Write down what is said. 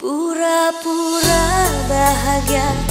Pura-pura bahagia.